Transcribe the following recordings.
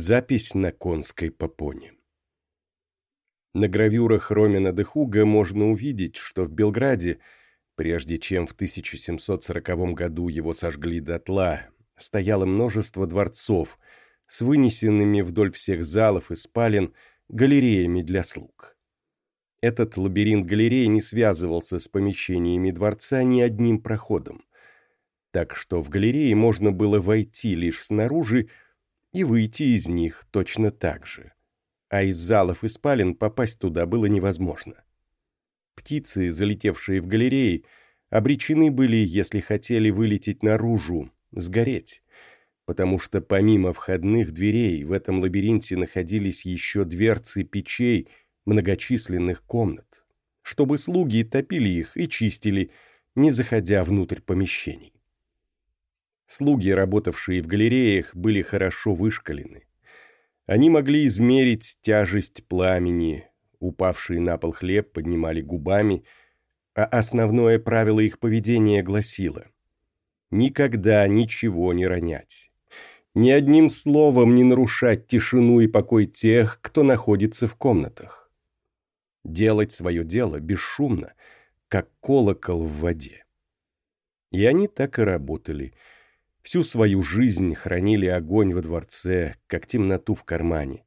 Запись на конской попоне. На гравюрах Ромина де Хуга можно увидеть, что в Белграде, прежде чем в 1740 году его сожгли дотла, стояло множество дворцов с вынесенными вдоль всех залов и спален галереями для слуг. Этот лабиринт галерей не связывался с помещениями дворца ни одним проходом, так что в галерее можно было войти лишь снаружи и выйти из них точно так же, а из залов и спален попасть туда было невозможно. Птицы, залетевшие в галереи, обречены были, если хотели вылететь наружу, сгореть, потому что помимо входных дверей в этом лабиринте находились еще дверцы печей многочисленных комнат, чтобы слуги топили их и чистили, не заходя внутрь помещений. Слуги, работавшие в галереях, были хорошо вышкалены. Они могли измерить тяжесть пламени, упавший на пол хлеб поднимали губами, а основное правило их поведения гласило «Никогда ничего не ронять». Ни одним словом не нарушать тишину и покой тех, кто находится в комнатах. Делать свое дело бесшумно, как колокол в воде. И они так и работали – Всю свою жизнь хранили огонь во дворце, как темноту в кармане.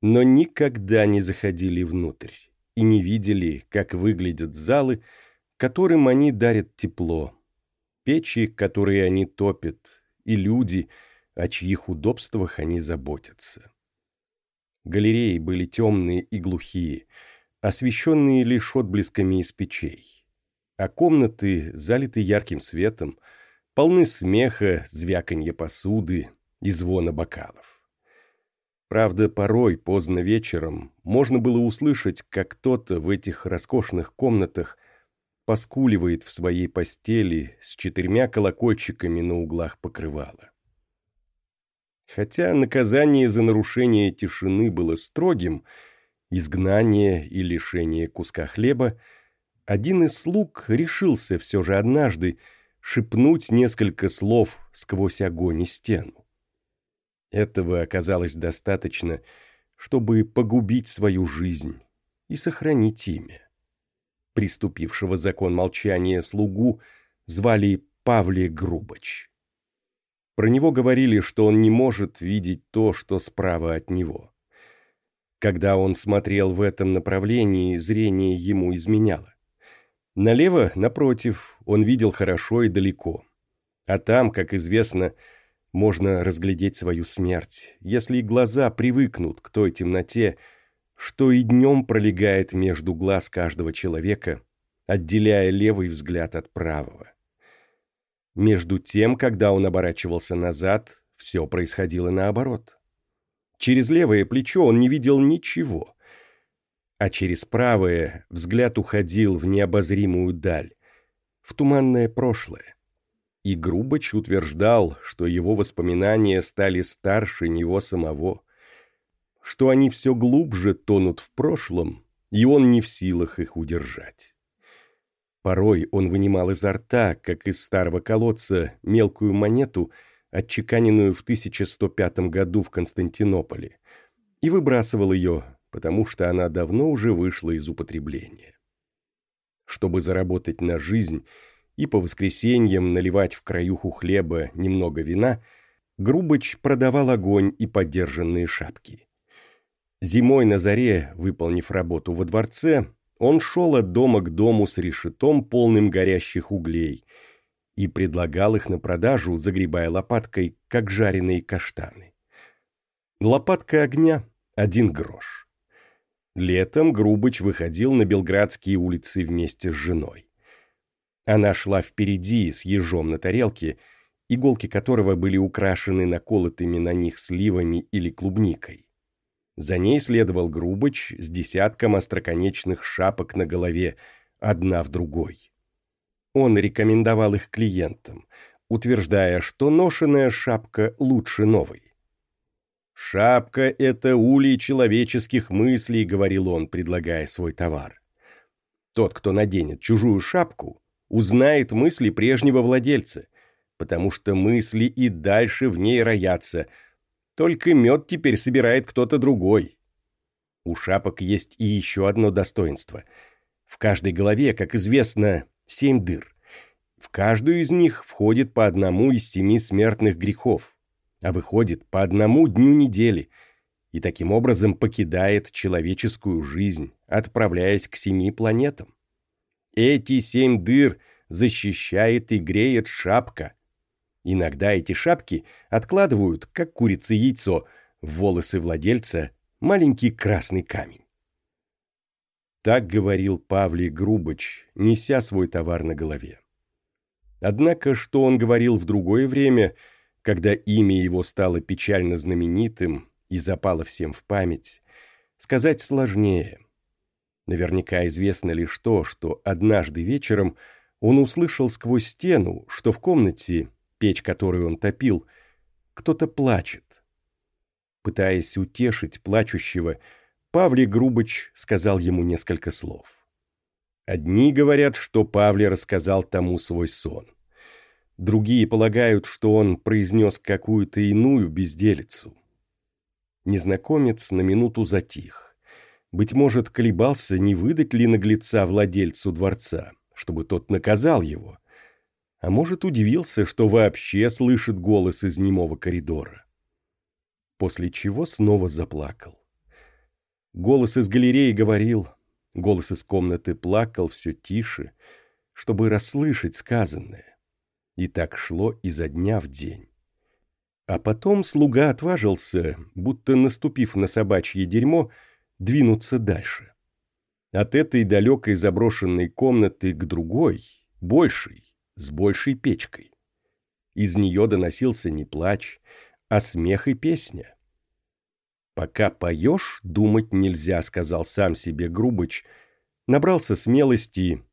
Но никогда не заходили внутрь и не видели, как выглядят залы, которым они дарят тепло, печи, которые они топят, и люди, о чьих удобствах они заботятся. Галереи были темные и глухие, освещенные лишь отблесками из печей, а комнаты залиты ярким светом, полны смеха, звяканья посуды и звона бокалов. Правда, порой, поздно вечером, можно было услышать, как кто-то в этих роскошных комнатах поскуливает в своей постели с четырьмя колокольчиками на углах покрывала. Хотя наказание за нарушение тишины было строгим, изгнание и лишение куска хлеба, один из слуг решился все же однажды шепнуть несколько слов сквозь огонь и стену. Этого оказалось достаточно, чтобы погубить свою жизнь и сохранить имя. Приступившего закон молчания слугу звали Павле Грубач. Про него говорили, что он не может видеть то, что справа от него. Когда он смотрел в этом направлении, зрение ему изменяло. Налево, напротив, он видел хорошо и далеко. А там, как известно, можно разглядеть свою смерть, если глаза привыкнут к той темноте, что и днем пролегает между глаз каждого человека, отделяя левый взгляд от правого. Между тем, когда он оборачивался назад, все происходило наоборот. Через левое плечо он не видел ничего, а через правое взгляд уходил в необозримую даль, в туманное прошлое. И Грубач утверждал, что его воспоминания стали старше него самого, что они все глубже тонут в прошлом, и он не в силах их удержать. Порой он вынимал изо рта, как из старого колодца, мелкую монету, отчеканенную в 1105 году в Константинополе, и выбрасывал ее, потому что она давно уже вышла из употребления. Чтобы заработать на жизнь и по воскресеньям наливать в краюху хлеба немного вина, Грубыч продавал огонь и подержанные шапки. Зимой на заре, выполнив работу во дворце, он шел от дома к дому с решетом, полным горящих углей, и предлагал их на продажу, загребая лопаткой, как жареные каштаны. Лопатка огня — один грош. Летом Грубыч выходил на Белградские улицы вместе с женой. Она шла впереди с ежом на тарелке, иголки которого были украшены наколотыми на них сливами или клубникой. За ней следовал Грубыч с десятком остроконечных шапок на голове, одна в другой. Он рекомендовал их клиентам, утверждая, что ношеная шапка лучше новой. «Шапка — это улей человеческих мыслей», — говорил он, предлагая свой товар. Тот, кто наденет чужую шапку, узнает мысли прежнего владельца, потому что мысли и дальше в ней роятся, Только мед теперь собирает кто-то другой. У шапок есть и еще одно достоинство. В каждой голове, как известно, семь дыр. В каждую из них входит по одному из семи смертных грехов, а выходит по одному дню недели, и таким образом покидает человеческую жизнь, отправляясь к семи планетам. Эти семь дыр защищает и греет шапка. Иногда эти шапки откладывают, как курица яйцо, в волосы владельца маленький красный камень. Так говорил Павлий Грубыч, неся свой товар на голове. Однако, что он говорил в другое время, когда имя его стало печально знаменитым и запало всем в память, сказать сложнее. Наверняка известно лишь то, что однажды вечером он услышал сквозь стену, что в комнате, печь которую он топил, кто-то плачет. Пытаясь утешить плачущего, Павлий Грубыч сказал ему несколько слов. Одни говорят, что Павлий рассказал тому свой сон. Другие полагают, что он произнес какую-то иную безделицу. Незнакомец на минуту затих. Быть может, колебался, не выдать ли наглеца владельцу дворца, чтобы тот наказал его. А может, удивился, что вообще слышит голос из немого коридора. После чего снова заплакал. Голос из галереи говорил, голос из комнаты плакал все тише, чтобы расслышать сказанное. И так шло изо дня в день. А потом слуга отважился, будто наступив на собачье дерьмо, двинуться дальше. От этой далекой заброшенной комнаты к другой, большей, с большей печкой. Из нее доносился не плач, а смех и песня. «Пока поешь, думать нельзя», — сказал сам себе Грубыч. Набрался смелости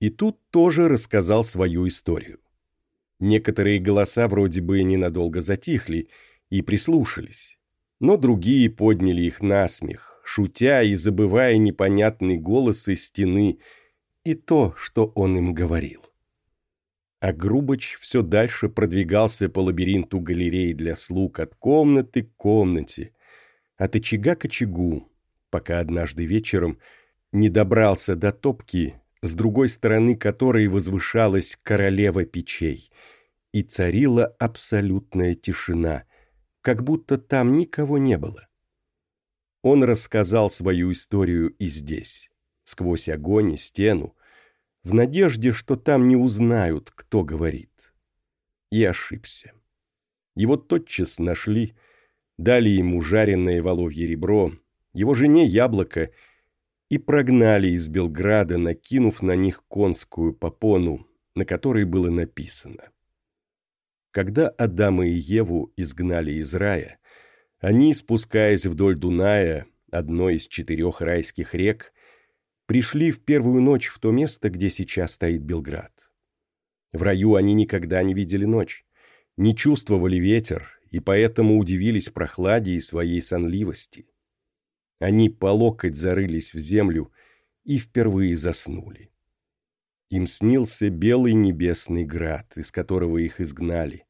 и тут тоже рассказал свою историю. Некоторые голоса вроде бы ненадолго затихли и прислушались, но другие подняли их на смех, шутя и забывая непонятный голос из стены и то, что он им говорил. А Грубыч все дальше продвигался по лабиринту галереи для слуг от комнаты к комнате, от очага к очагу, пока однажды вечером не добрался до топки, с другой стороны которой возвышалась королева печей, и царила абсолютная тишина, как будто там никого не было. Он рассказал свою историю и здесь, сквозь огонь и стену, в надежде, что там не узнают, кто говорит. И ошибся. Его тотчас нашли, дали ему жареное воловье ребро, его жене яблоко и прогнали из Белграда, накинув на них конскую попону, на которой было написано. Когда Адама и Еву изгнали из рая, они, спускаясь вдоль Дуная, одной из четырех райских рек, пришли в первую ночь в то место, где сейчас стоит Белград. В раю они никогда не видели ночь, не чувствовали ветер и поэтому удивились прохладе и своей сонливости. Они по локоть зарылись в землю и впервые заснули. Им снился белый небесный град, из которого их изгнали.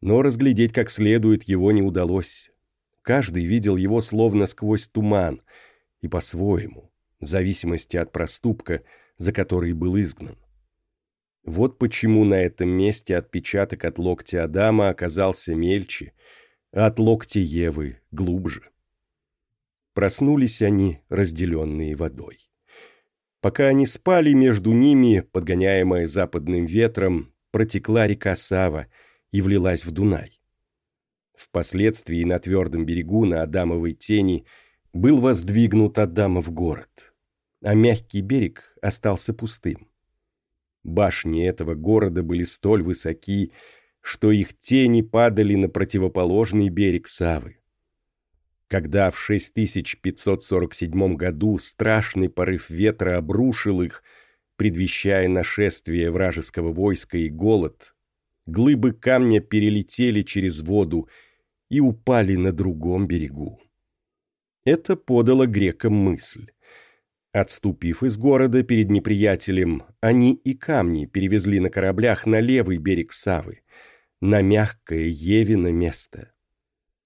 Но разглядеть как следует его не удалось. Каждый видел его словно сквозь туман, и по-своему, в зависимости от проступка, за который был изгнан. Вот почему на этом месте отпечаток от локтя Адама оказался мельче, а от локтя Евы глубже. Проснулись они, разделенные водой. Пока они спали, между ними, подгоняемая западным ветром, протекла река Сава и влилась в Дунай. Впоследствии на твердом берегу на Адамовой тени был воздвигнут Адамов город, а мягкий берег остался пустым. Башни этого города были столь высоки, что их тени падали на противоположный берег Савы. Когда в 6547 году страшный порыв ветра обрушил их, предвещая нашествие вражеского войска и голод, глыбы камня перелетели через воду и упали на другом берегу. Это подало грекам мысль. Отступив из города перед неприятелем, они и камни перевезли на кораблях на левый берег Савы, на мягкое Евино место.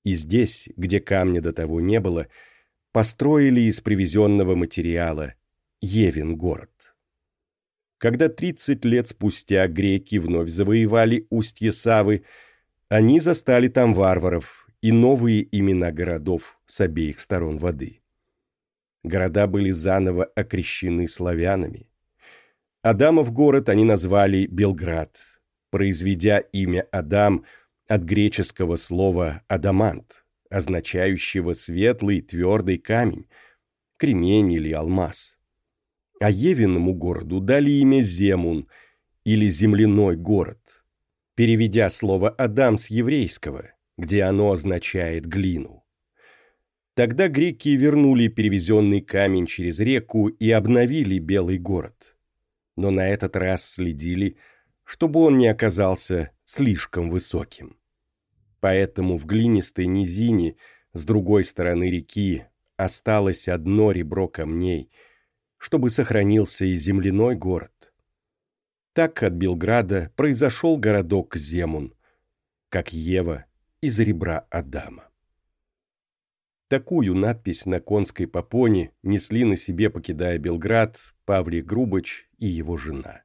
И здесь, где камня до того не было, построили из привезенного материала Евин город. Когда 30 лет спустя греки вновь завоевали устье Савы, они застали там варваров и новые имена городов с обеих сторон воды. Города были заново окрещены славянами. Адамов город они назвали Белград, произведя имя Адам от греческого слова «адамант», означающего светлый твердый камень, кремень или алмаз. А Евиному городу дали имя Земун или земляной город, переведя слово «Адам» с еврейского, где оно означает глину. Тогда греки вернули перевезенный камень через реку и обновили Белый город. Но на этот раз следили, чтобы он не оказался слишком высоким. Поэтому в глинистой низине с другой стороны реки осталось одно ребро камней, чтобы сохранился и земляной город. Так от Белграда произошел городок Земун, как Ева из ребра Адама. Такую надпись на конской попоне несли на себе, покидая Белград, Павлий Грубыч и его жена.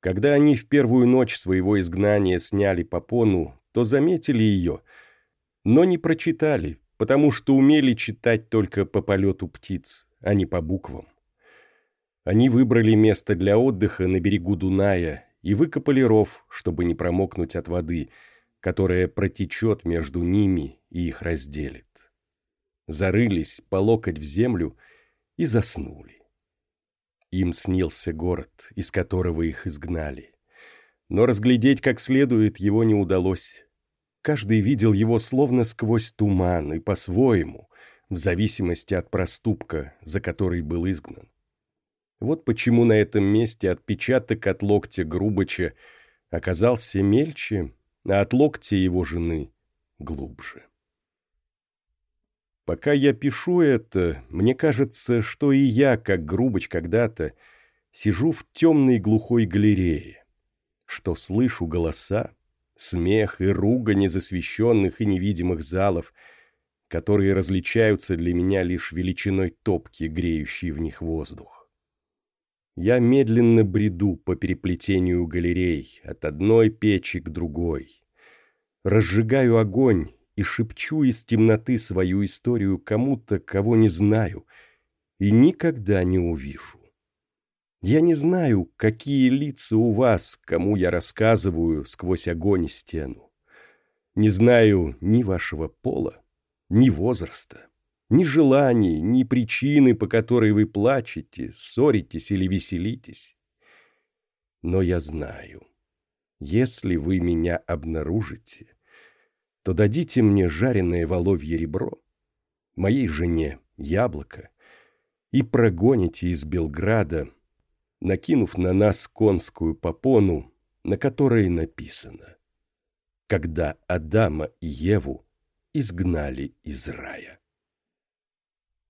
Когда они в первую ночь своего изгнания сняли попону, то заметили ее, но не прочитали, потому что умели читать только по полету птиц, а не по буквам. Они выбрали место для отдыха на берегу Дуная и выкопали ров, чтобы не промокнуть от воды, которая протечет между ними и их разделит зарылись по локоть в землю и заснули. Им снился город, из которого их изгнали. Но разглядеть как следует его не удалось. Каждый видел его словно сквозь туман и по-своему, в зависимости от проступка, за который был изгнан. Вот почему на этом месте отпечаток от локтя Грубыча оказался мельче, а от локтя его жены глубже. Пока я пишу это, мне кажется, что и я, как Грубыч когда-то, сижу в темной глухой галерее, что слышу голоса, смех и ругань из освещенных и невидимых залов, которые различаются для меня лишь величиной топки, греющей в них воздух. Я медленно бреду по переплетению галерей от одной печи к другой. Разжигаю огонь и шепчу из темноты свою историю кому-то, кого не знаю и никогда не увижу. Я не знаю, какие лица у вас, кому я рассказываю сквозь огонь и стену. Не знаю ни вашего пола, ни возраста, ни желаний, ни причины, по которой вы плачете, ссоритесь или веселитесь. Но я знаю, если вы меня обнаружите, то дадите мне жареное воловье ребро, моей жене яблоко, и прогоните из Белграда, накинув на нас конскую попону, на которой написано «Когда Адама и Еву изгнали из рая».